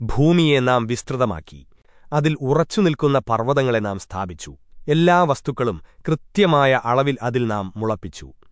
ഭൂമിയെ നാം വിസ്തൃതമാക്കി. അതിൽ ഉറച്ചുനിൽക്കുന്ന പർവതങ്ങളെ നാം സ്ഥാപിച്ചു. എല്ലാ വസ്തുക്കളും കൃത്യമായ അളവിൽ അതിൽ നാം മുളപ്പിച്ചു.